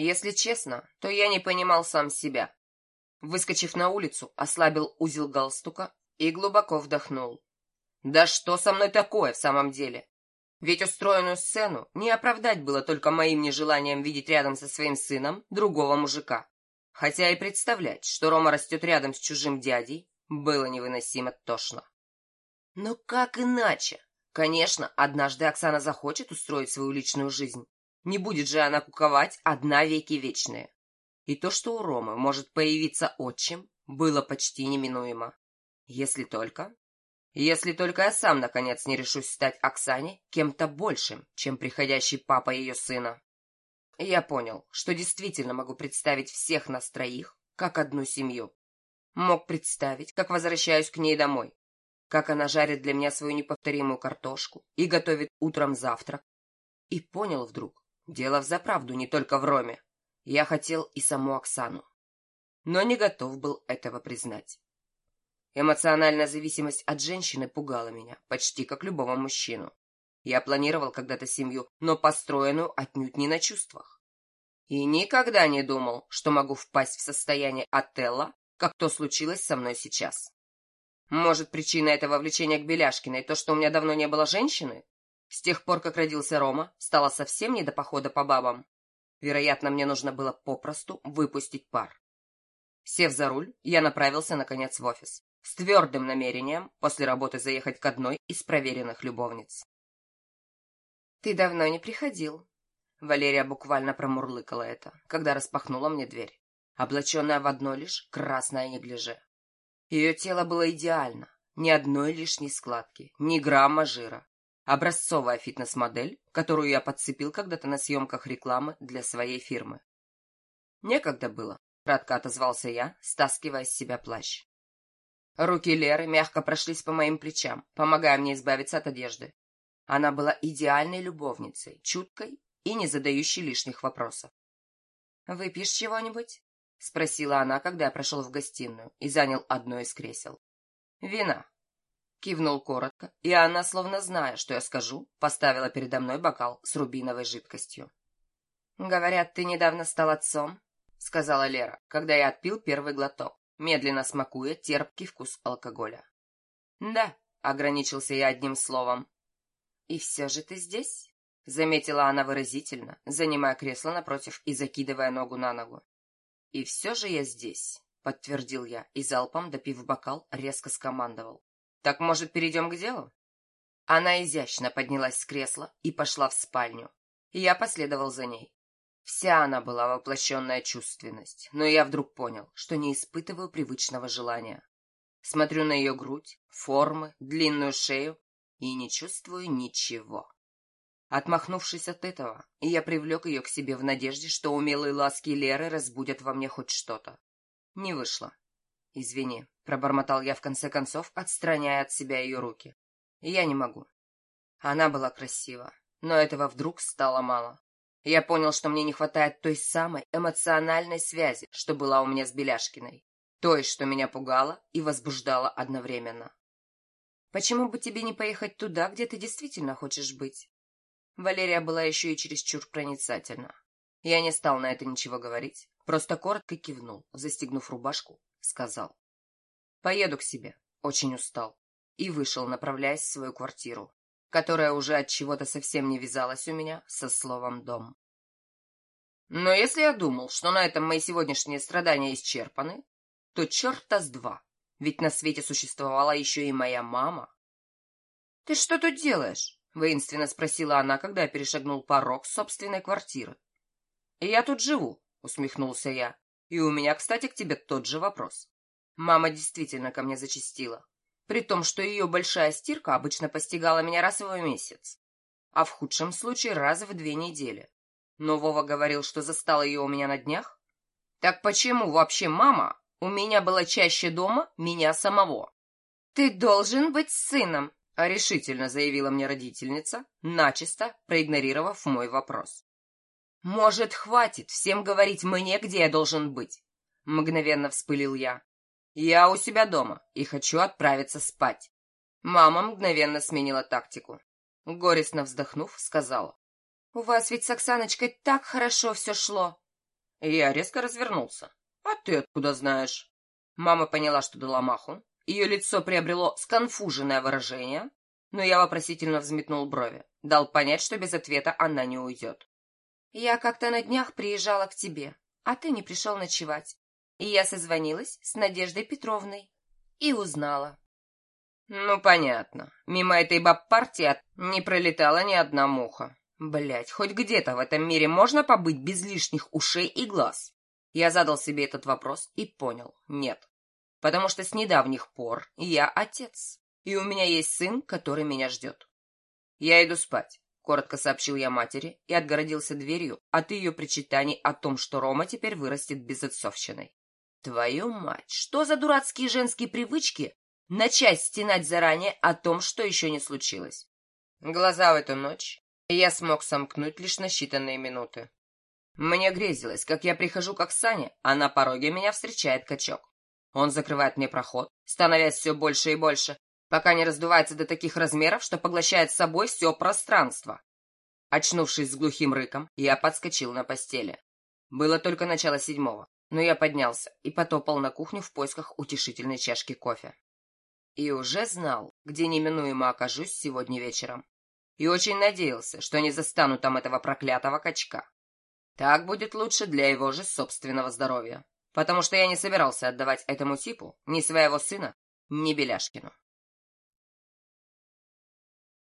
Если честно, то я не понимал сам себя. Выскочив на улицу, ослабил узел галстука и глубоко вдохнул. Да что со мной такое в самом деле? Ведь устроенную сцену не оправдать было только моим нежеланием видеть рядом со своим сыном другого мужика. Хотя и представлять, что Рома растет рядом с чужим дядей, было невыносимо тошно. Но как иначе? Конечно, однажды Оксана захочет устроить свою личную жизнь. Не будет же она куковать одна веки вечные. И то, что у Ромы может появиться отчим, было почти неминуемо. Если только... Если только я сам, наконец, не решусь стать Оксане кем-то большим, чем приходящий папа ее сына. Я понял, что действительно могу представить всех нас троих, как одну семью. Мог представить, как возвращаюсь к ней домой, как она жарит для меня свою неповторимую картошку и готовит утром завтрак. И понял вдруг, дело взаправду не только в Роме. Я хотел и саму Оксану. Но не готов был этого признать. Эмоциональная зависимость от женщины пугала меня, почти как любого мужчину. Я планировал когда-то семью, но построенную отнюдь не на чувствах. И никогда не думал, что могу впасть в состояние Отелла, как то случилось со мной сейчас. Может, причина этого влечения к Беляшкиной то, что у меня давно не было женщины? С тех пор, как родился Рома, стало совсем не до похода по бабам. Вероятно, мне нужно было попросту выпустить пар. Сев за руль, я направился, наконец, в офис с твердым намерением после работы заехать к одной из проверенных любовниц. «Ты давно не приходил». Валерия буквально промурлыкала это, когда распахнула мне дверь, облаченная в одно лишь красное неглиже. Ее тело было идеально, ни одной лишней складки, ни грамма жира. Образцовая фитнес-модель, которую я подцепил когда-то на съемках рекламы для своей фирмы. Некогда было, кратко отозвался я, стаскивая с себя плащ. Руки Леры мягко прошлись по моим плечам, помогая мне избавиться от одежды. Она была идеальной любовницей, чуткой и не задающей лишних вопросов. «Выпьешь чего-нибудь?» — спросила она, когда я прошел в гостиную и занял одно из кресел. «Вина». Кивнул коротко, и она, словно зная, что я скажу, поставила передо мной бокал с рубиновой жидкостью. «Говорят, ты недавно стал отцом?» — сказала Лера, когда я отпил первый глоток медленно смакуя терпкий вкус алкоголя. «Да», — ограничился я одним словом. «И все же ты здесь?» — заметила она выразительно, занимая кресло напротив и закидывая ногу на ногу. «И все же я здесь», — подтвердил я и залпом, допив бокал, резко скомандовал. «Так, может, перейдем к делу?» Она изящно поднялась с кресла и пошла в спальню. Я последовал за ней. Вся она была воплощенная чувственность, но я вдруг понял, что не испытываю привычного желания. Смотрю на ее грудь, формы, длинную шею и не чувствую ничего. Отмахнувшись от этого, я привлек ее к себе в надежде, что умелые ласки Леры разбудят во мне хоть что-то. Не вышло. «Извини», — пробормотал я в конце концов, отстраняя от себя ее руки. «Я не могу». Она была красива, но этого вдруг стало мало. Я понял, что мне не хватает той самой эмоциональной связи, что была у меня с Беляшкиной. Той, что меня пугало и возбуждало одновременно. «Почему бы тебе не поехать туда, где ты действительно хочешь быть?» Валерия была еще и чересчур проницательна. Я не стал на это ничего говорить, просто коротко кивнул, застегнув рубашку, сказал. «Поеду к себе, очень устал», и вышел, направляясь в свою квартиру которая уже от чего-то совсем не вязалась у меня со словом «дом». Но если я думал, что на этом мои сегодняшние страдания исчерпаны, то черта с два, ведь на свете существовала еще и моя мама. «Ты что тут делаешь?» — воинственно спросила она, когда я перешагнул порог собственной квартиры. «Я тут живу», — усмехнулся я. «И у меня, кстати, к тебе тот же вопрос. Мама действительно ко мне зачастила при том, что ее большая стирка обычно постигала меня раз в месяц, а в худшем случае раз в две недели. Но Вова говорил, что застал ее у меня на днях. Так почему вообще мама у меня была чаще дома меня самого? «Ты должен быть сыном», — решительно заявила мне родительница, начисто проигнорировав мой вопрос. «Может, хватит всем говорить мне, где я должен быть?» Мгновенно вспылил я. Я у себя дома и хочу отправиться спать. Мама мгновенно сменила тактику. Горестно вздохнув, сказала. «У вас ведь с Оксаночкой так хорошо все шло!» Я резко развернулся. «А ты откуда знаешь?» Мама поняла, что дала маху. Ее лицо приобрело сконфуженное выражение, но я вопросительно взметнул брови. Дал понять, что без ответа она не уйдет. «Я как-то на днях приезжала к тебе, а ты не пришел ночевать. И я созвонилась с Надеждой Петровной и узнала». «Ну, понятно. Мимо этой баб-партии не пролетала ни одна муха. Блять, хоть где-то в этом мире можно побыть без лишних ушей и глаз?» Я задал себе этот вопрос и понял – нет. Потому что с недавних пор я отец, и у меня есть сын, который меня ждет. Я иду спать, коротко сообщил я матери и отгородился дверью от ее причитаний о том, что Рома теперь вырастет безотцовщиной. Твою мать, что за дурацкие женские привычки начать стенать заранее о том, что еще не случилось? Глаза в эту ночь я смог сомкнуть лишь на считанные минуты. Мне грезилось, как я прихожу к Оксане, а на пороге меня встречает качок. Он закрывает мне проход, становясь все больше и больше, пока не раздувается до таких размеров, что поглощает с собой все пространство. Очнувшись с глухим рыком, я подскочил на постели. Было только начало седьмого, но я поднялся и потопал на кухню в поисках утешительной чашки кофе. И уже знал, где неминуемо окажусь сегодня вечером. И очень надеялся, что не застану там этого проклятого качка. Так будет лучше для его же собственного здоровья. Потому что я не собирался отдавать этому типу ни своего сына, ни Беляшкину.